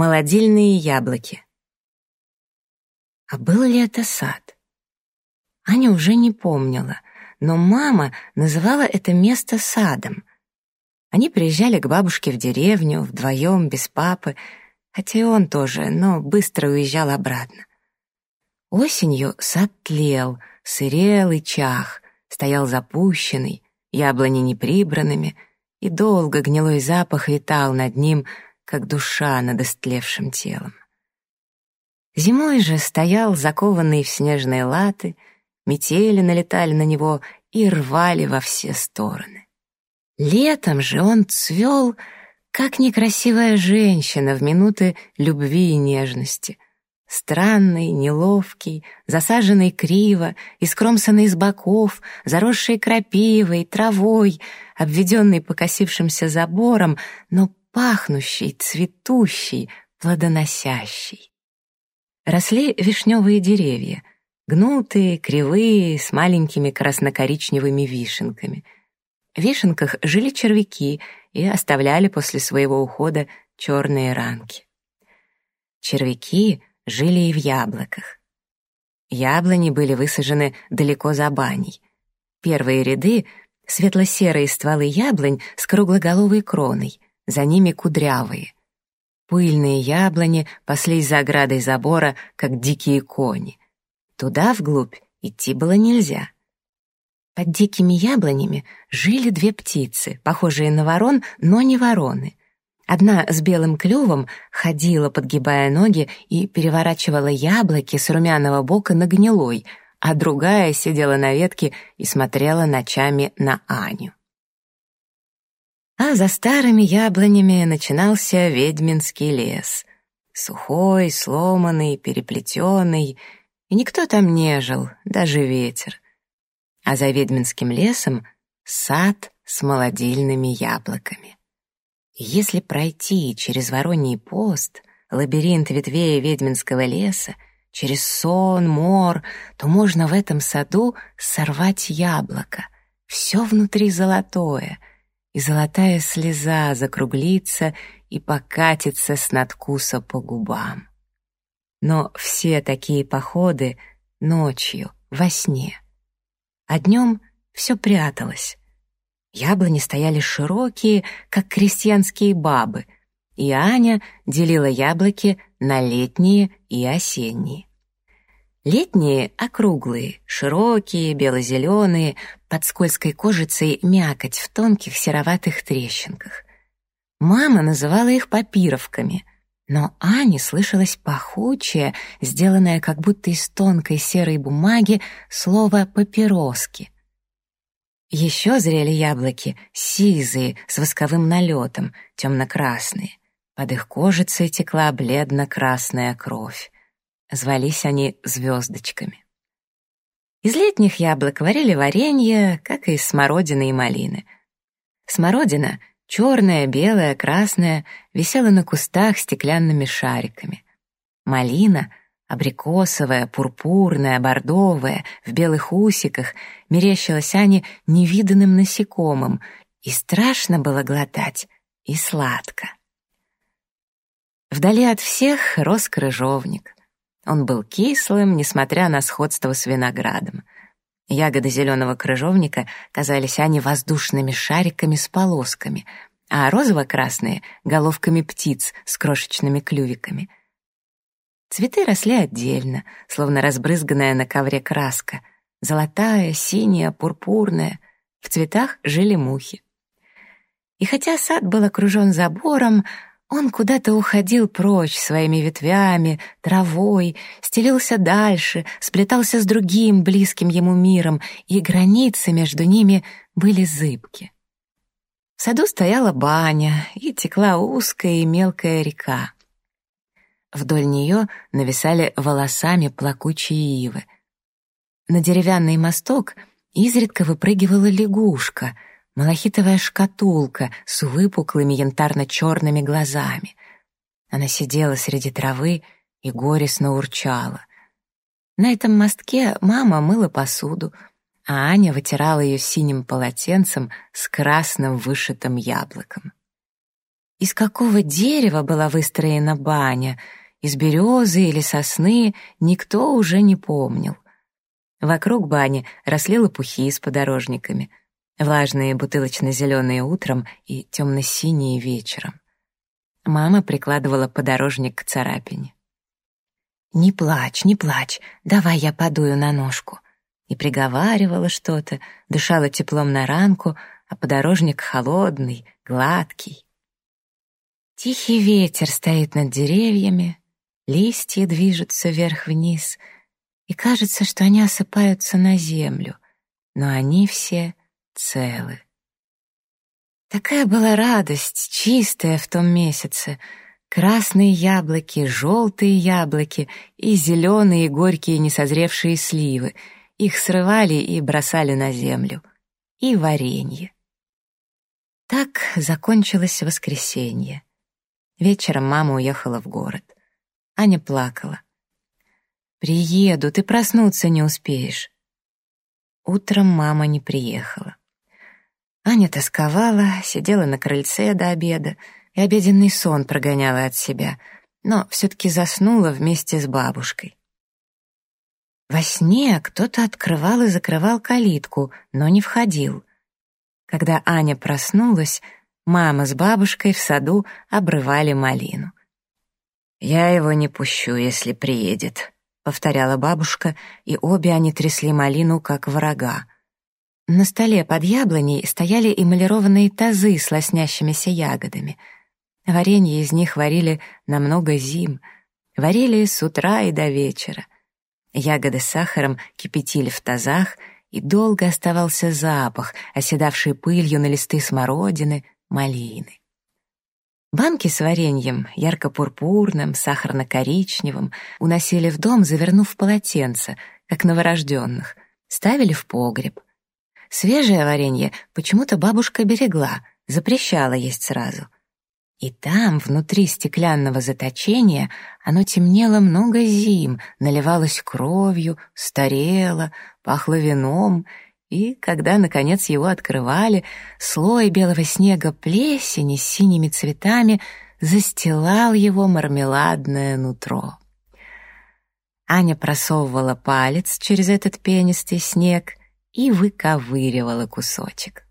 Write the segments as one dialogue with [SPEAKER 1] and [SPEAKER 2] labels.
[SPEAKER 1] Молодильные яблоки. А был ли это сад? Аня уже не помнила, но мама называла это место садом. Они приезжали к бабушке в деревню вдвоем, без папы, хотя и он тоже, но быстро уезжал обратно. Осенью сад тлел, сырел и чах, стоял запущенный, яблони неприбранными, и долго гнилой запах витал над ним, как душа над истлевшим телом. Зимой же стоял закованный в снежные латы, метели налетали на него и рвали во все стороны. Летом же он цвел, как некрасивая женщина в минуты любви и нежности. Странный, неловкий, засаженный криво, искромсанный с боков, заросший крапивой, травой, обведенный покосившимся забором, но пахнущий, цветущий, плодоносящий. Росли вишневые деревья, гнутые, кривые, с маленькими красно-коричневыми вишенками. В вишенках жили червяки и оставляли после своего ухода черные ранки. Червяки жили и в яблоках. Яблони были высажены далеко за баней. Первые ряды — светло-серые стволы яблонь с круглоголовой кроной — за ними кудрявые. Пыльные яблони паслись за оградой забора, как дикие кони. Туда, вглубь, идти было нельзя. Под дикими яблонями жили две птицы, похожие на ворон, но не вороны. Одна с белым клювом ходила, подгибая ноги, и переворачивала яблоки с румяного бока на гнилой, а другая сидела на ветке и смотрела ночами на Аню. А за старыми яблонями начинался ведьминский лес. Сухой, сломанный, переплетенный, и никто там не жил, даже ветер. А за ведьминским лесом сад с молодильными яблоками. И если пройти через Вороний пост, лабиринт ветвей ведьминского леса, через сон, мор, то можно в этом саду сорвать яблоко. Все внутри золотое — и золотая слеза закруглится и покатится с надкуса по губам. Но все такие походы ночью, во сне. А днем все пряталось. Яблони стояли широкие, как крестьянские бабы, и Аня делила яблоки на летние и осенние. Летние — округлые, широкие, бело-зеленые, под скользкой кожицей мякоть в тонких сероватых трещинках. Мама называла их папировками, но Ане слышалось пахучее, сделанное как будто из тонкой серой бумаги, слово «папироски». Еще зрели яблоки, сизые, с восковым налетом, темно-красные. Под их кожицей текла бледно-красная кровь. Звались они звездочками. Из летних яблок варили варенье, как и из смородины и малины. Смородина, черная, белая, красная, висела на кустах стеклянными шариками. Малина, абрикосовая, пурпурная, бордовая, в белых усиках, мерещилась Ане невиданным насекомым, и страшно было глотать, и сладко. Вдали от всех рос крыжовник. Он был кислым, несмотря на сходство с виноградом. Ягоды зеленого крыжовника казались Ане воздушными шариками с полосками, а розово-красные — головками птиц с крошечными клювиками. Цветы росли отдельно, словно разбрызганная на ковре краска. Золотая, синяя, пурпурная. В цветах жили мухи. И хотя сад был окружен забором, он куда-то уходил прочь своими ветвями, травой, стелился дальше, сплетался с другим близким ему миром, и границы между ними были зыбки. В саду стояла баня, и текла узкая и мелкая река. Вдоль нее нависали волосами плакучие ивы. На деревянный мосток изредка выпрыгивала лягушка — малахитовая шкатулка с выпуклыми янтарно-черными глазами. Она сидела среди травы и горестно урчала. На этом мостке мама мыла посуду, а Аня вытирала ее синим полотенцем с красным вышитым яблоком. Из какого дерева была выстроена баня, из березы или сосны, никто уже не помнил. Вокруг бани росли лопухи с подорожниками, влажные бутылочно-зеленые утром и темно-синие вечером. Мама прикладывала подорожник к царапине. «Не плачь, не плачь, давай я подую на ножку». И приговаривала что-то, дышала теплом на ранку, а подорожник холодный, гладкий. Тихий ветер стоит над деревьями, листья движутся вверх-вниз, и кажется, что они осыпаются на землю, но они все целы. Такая была радость, чистая в том месяце — Красные яблоки, желтые яблоки и зеленые горькие несозревшие сливы. Их срывали и бросали на землю. И варенье. Так закончилось воскресенье. Вечером мама уехала в город. Аня плакала. «Приеду, ты проснуться не успеешь». Утром мама не приехала. Аня тосковала, сидела на крыльце до обеда, и обеденный сон прогоняла от себя, но все-таки заснула вместе с бабушкой. Во сне кто-то открывал и закрывал калитку, но не входил. Когда Аня проснулась, мама с бабушкой в саду обрывали малину. «Я его не пущу, если приедет», — повторяла бабушка, и обе они трясли малину, как врага. На столе под яблоней стояли эмалированные тазы с лоснящимися ягодами — Варенье из них варили на много зим, варили с утра и до вечера. Ягоды с сахаром кипятили в тазах, и долго оставался запах, оседавший пылью на листы смородины, малины. Банки с вареньем, ярко-пурпурным, сахарно-коричневым, уносили в дом, завернув полотенце, как новорожденных, ставили в погреб. Свежее варенье почему-то бабушка берегла, запрещала есть сразу — и там, внутри стеклянного заточения, оно темнело много зим, наливалось кровью, старело, пахло вином, и, когда, наконец, его открывали, слой белого снега плесени с синими цветами застилал его мармеладное нутро. Аня просовывала палец через этот пенистый снег и выковыривала кусочек.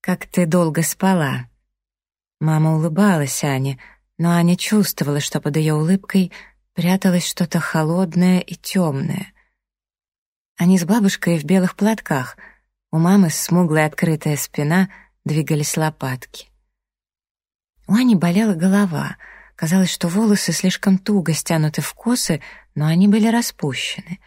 [SPEAKER 1] «Как ты долго спала?» Мама улыбалась Ане, но Аня чувствовала, что под ее улыбкой пряталось что-то холодное и темное. Они с бабушкой в белых платках. У мамы смуглая открытая спина, двигались лопатки. У Ани болела голова. Казалось, что волосы слишком туго стянуты в косы, но они были распущены.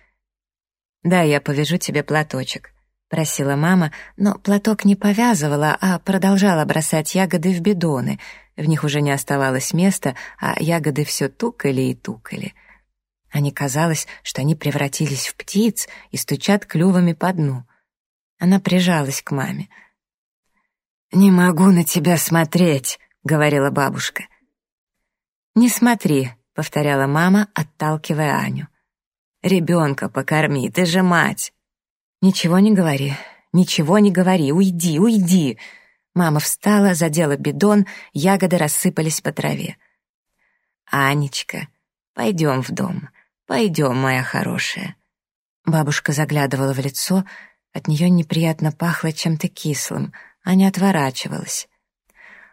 [SPEAKER 1] «Да, я повяжу тебе платочек», — просила мама, но платок не повязывала, а продолжала бросать ягоды в бидоны. В них уже не оставалось места, а ягоды все тукали и тукали. Они казалось, что они превратились в птиц и стучат клювами по дну. Она прижалась к маме. «Не могу на тебя смотреть», — говорила бабушка. «Не смотри», — повторяла мама, отталкивая Аню. «Ребенка покорми, ты же мать». «Ничего не говори, ничего не говори, уйди, уйди!» Мама встала, задела бидон, ягоды рассыпались по траве. «Анечка, пойдем в дом, пойдем, моя хорошая». Бабушка заглядывала в лицо, от нее неприятно пахло чем-то кислым, Аня отворачивалась.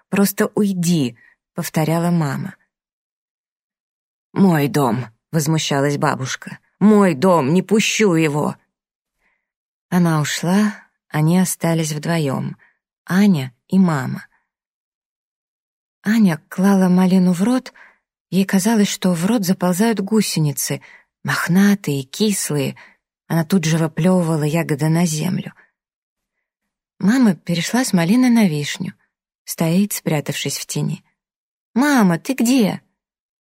[SPEAKER 1] «Просто уйди», — повторяла мама. «Мой дом», — возмущалась бабушка. «Мой дом, не пущу его!» Она ушла, они остались вдвоем, Аня и мама. Аня клала малину в рот, ей казалось, что в рот заползают гусеницы, мохнатые, кислые. Она тут же выплевывала ягоды на землю. Мама перешла с малины на вишню. Стоит, спрятавшись в тени. «Мама, ты где?»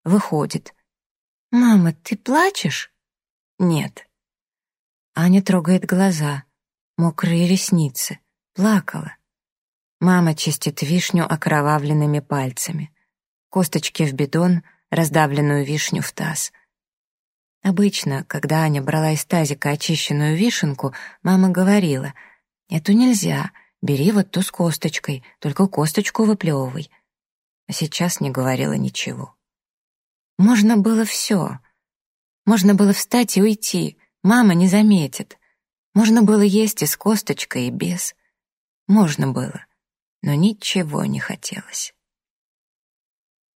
[SPEAKER 1] Выходит. «Мама, ты плачешь?» «Нет». Аня трогает глаза, мокрые ресницы, плакала. Мама чистит вишню окровавленными пальцами. Косточки в бидон, раздавленную вишню в таз. Обычно, когда Аня брала из тазика очищенную вишенку, мама говорила, «Эту нельзя, бери вот ту с косточкой, только косточку выплевывай». а сейчас не говорила ничего. Можно было все. Можно было встать и уйти, мама не заметит. Можно было есть и с косточкой, и без. Можно было, но ничего не хотелось.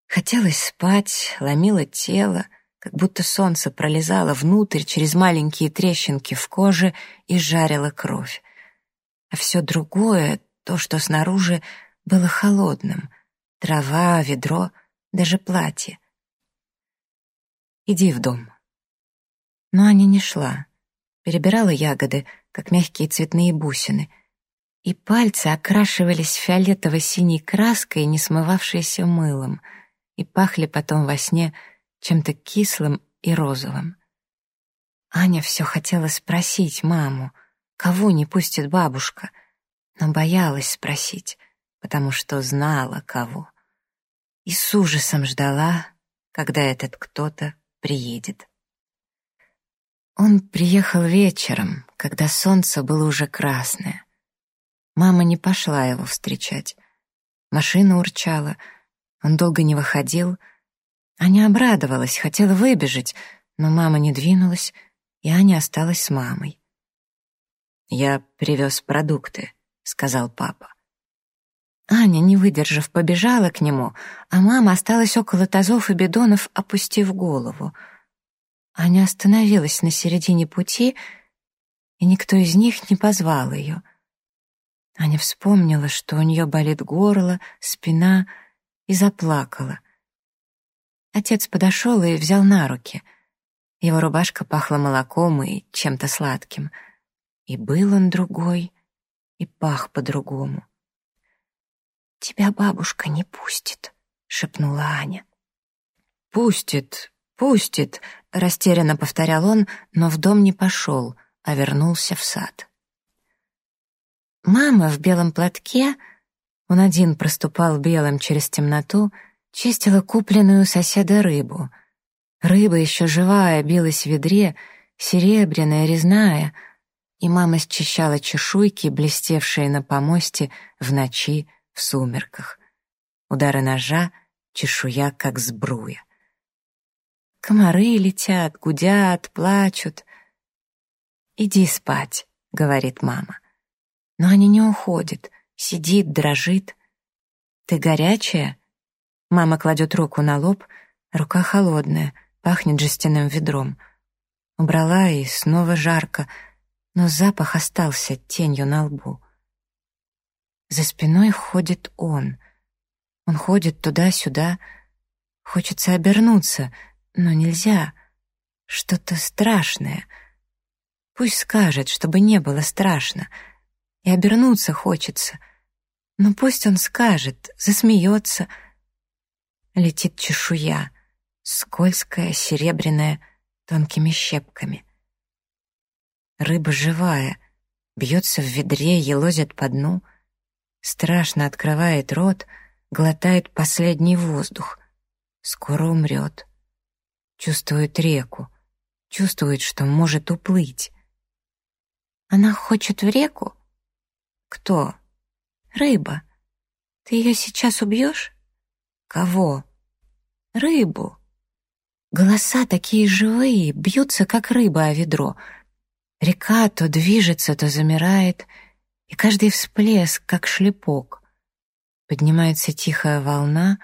[SPEAKER 1] Хотелось спать, ломило тело, как будто солнце пролезало внутрь через маленькие трещинки в коже и жарило кровь. А все другое, то, что снаружи, было холодным. Трава, ведро, даже платье. «Иди в дом». Но Аня не шла. Перебирала ягоды, как мягкие цветные бусины, и пальцы окрашивались фиолетово-синей краской, не смывавшейся мылом — и пахли потом во сне чем-то кислым и розовым. Аня все хотела спросить маму, кого не пустит бабушка, но боялась спросить, потому что знала, кого. И с ужасом ждала, когда этот кто-то приедет. Он приехал вечером, когда солнце было уже красное. Мама не пошла его встречать. Машина урчала — он долго не выходил. Аня обрадовалась, хотела выбежать, но мама не двинулась, и Аня осталась с мамой. «Я привез продукты», — сказал папа. Аня, не выдержав, побежала к нему, а мама осталась около тазов и бидонов, опустив голову. Аня остановилась на середине пути, и никто из них не позвал ее. Аня вспомнила, что у нее болит горло, спина — и заплакала. Отец подошел и взял на руки. Его рубашка пахла молоком и чем-то сладким. И был он другой, и пах по-другому. «Тебя бабушка не пустит», — шепнула Аня. «Пустит, пустит», — растерянно повторял он, но в дом не пошел, а вернулся в сад. Мама в белом платке он один проступал белым через темноту, чистила купленную у соседа рыбу. Рыба еще живая билась в ведре, серебряная, резная, и мама счищала чешуйки, блестевшие на помосте в ночи, в сумерках. Удары ножа, чешуя, как сбруя. Комары летят, гудят, плачут. «Иди спать», — говорит мама. Но они не уходят — Сидит, дрожит. «Ты горячая?» Мама кладет руку на лоб, рука холодная, пахнет жестяным ведром. Убрала и снова жарко, но запах остался тенью на лбу. За спиной ходит он. Он ходит туда-сюда. Хочется обернуться, но нельзя. Что-то страшное. Пусть скажет, чтобы не было страшно. И обернуться хочется. Но пусть он скажет, засмеется. Летит чешуя, скользкая, серебряная, тонкими щепками. Рыба живая, бьется в ведре, елозит по дну, страшно открывает рот, глотает последний воздух. Скоро умрет. Чувствует реку, чувствует, что может уплыть. Она хочет в реку? Кто? Рыба. Ты ее сейчас убьешь? Кого? Рыбу. Голоса такие живые, бьются, как рыба о ведро. Река то движется, то замирает, и каждый всплеск, как шлепок. Поднимается тихая волна,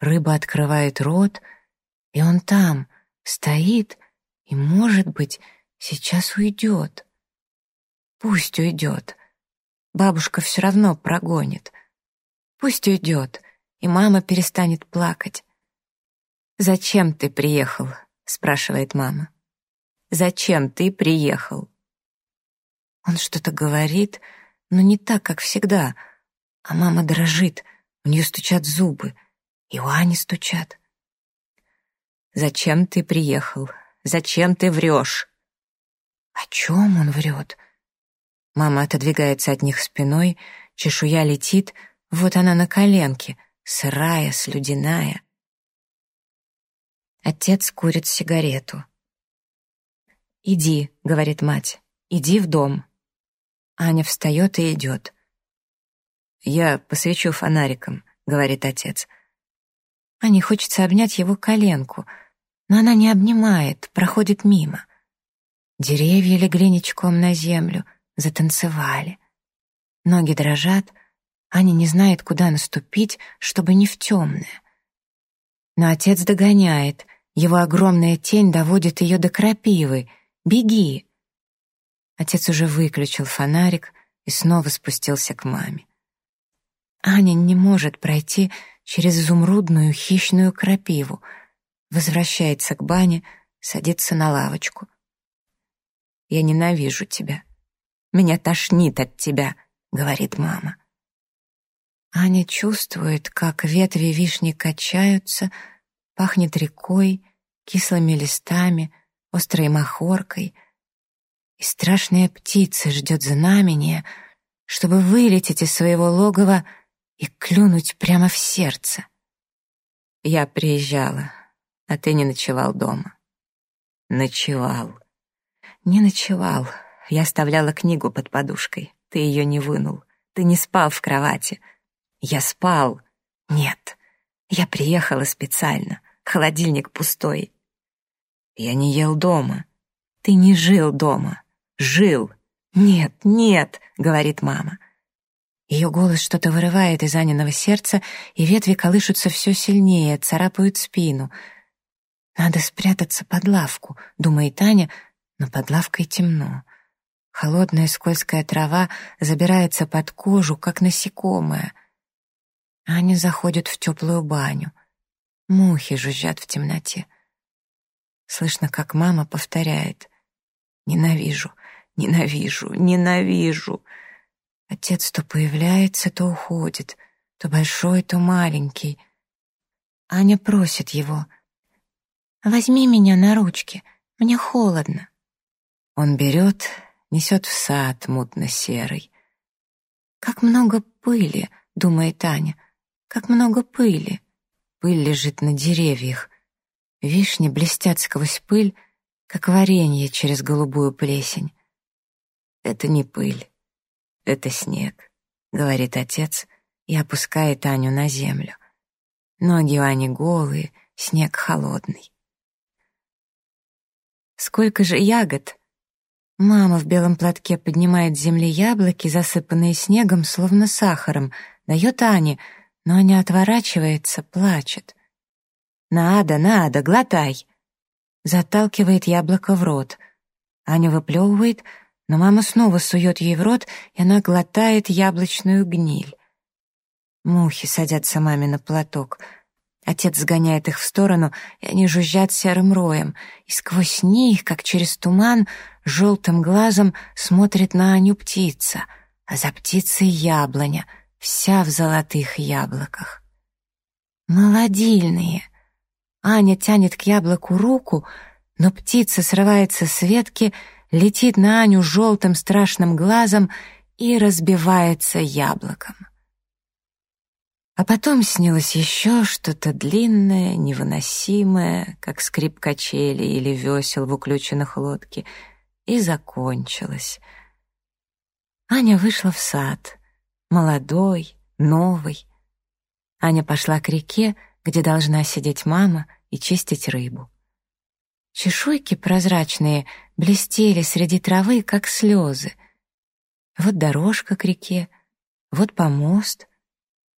[SPEAKER 1] рыба открывает рот, и он там, стоит, и, может быть, сейчас уйдет. Пусть уйдет. Бабушка все равно прогонит. Пусть уйдет, и мама перестанет плакать. «Зачем ты приехал?» — спрашивает мама. «Зачем ты приехал?» Он что-то говорит, но не так, как всегда. А мама дрожит, у нее стучат зубы, и у Ани стучат. «Зачем ты приехал? Зачем ты врешь?» О чем он врет? Мама отодвигается от них спиной, чешуя летит, вот она на коленке, сырая, слюдяная. Отец курит сигарету. «Иди», — говорит мать, — «иди в дом». Аня встает и идет. «Я посвечу фонариком», — говорит отец. Ане хочется обнять его коленку, но она не обнимает, проходит мимо. Деревья легли ничком на землю, затанцевали. Ноги дрожат, Аня не знает, куда наступить, чтобы не в темное. Но отец догоняет, его огромная тень доводит ее до крапивы. «Беги!» Отец уже выключил фонарик и снова спустился к маме. Аня не может пройти через изумрудную хищную крапиву, возвращается к бане, садится на лавочку. «Я ненавижу тебя. Меня тошнит от тебя», — говорит мама. Аня чувствует, как ветви вишни качаются, пахнет рекой, кислыми листами, острой махоркой, и страшная птица ждет знамения, чтобы вылететь из своего логова и клюнуть прямо в сердце. Я приезжала, а ты не ночевал дома. Ночевал. Не ночевал. Я оставляла книгу под подушкой. Ты ее не вынул. Ты не спал в кровати. Я спал. Нет. Я приехала специально. Холодильник пустой. Я не ел дома. Ты не жил дома. Жил. Нет, нет, говорит мама. Ее голос что-то вырывает из Аниного сердца, и ветви колышутся все сильнее, царапают спину. «Надо спрятаться под лавку», — думает Аня, но под лавкой темно. Холодная скользкая трава забирается под кожу, как насекомое. Аня заходит в теплую баню. Мухи жужжат в темноте. Слышно, как мама повторяет «Ненавижу, ненавижу, ненавижу». Отец то появляется, то уходит, то большой, то маленький. Аня просит его. «Возьми меня на ручки, мне холодно». Он берет, несет в сад мутно-серый. «Как много пыли», — думает Аня, — «как много пыли». Пыль лежит на деревьях. Вишни блестят сквозь пыль, как варенье через голубую плесень. Это не пыль. «Это снег», — говорит отец и опускает Аню на землю. Ноги у Ани голые, снег холодный. «Сколько же ягод!» Мама в белом платке поднимает с земли яблоки, засыпанные снегом, словно сахаром, дает Ане, но Аня отворачивается, плачет. «Надо, надо, глотай!» Заталкивает яблоко в рот. Аня выплевывает, но мама снова сует ей в рот, и она глотает яблочную гниль. Мухи садятся маме на платок. Отец сгоняет их в сторону, и они жужжат серым роем, и сквозь них, как через туман, желтым глазом смотрит на Аню птица, а за птицей яблоня, вся в золотых яблоках. «Молодильные!» Аня тянет к яблоку руку, но птица срывается с ветки — летит на Аню желтым страшным глазом и разбивается яблоком. А потом снилось еще что-то длинное, невыносимое, как скрип качели или весел в уключенных лодке, и закончилось. Аня вышла в сад, молодой, новый. Аня пошла к реке, где должна сидеть мама и чистить рыбу. Чешуйки прозрачные блестели среди травы, как слезы. Вот дорожка к реке, вот помост.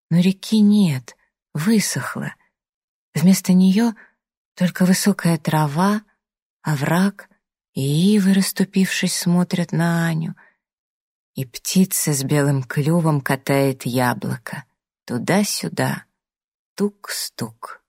[SPEAKER 1] Но реки нет, высохла. Вместо нее только высокая трава, овраг и ивы, расступившись, смотрят на Аню. И птица с белым клювом катает яблоко. Туда-сюда, тук-стук.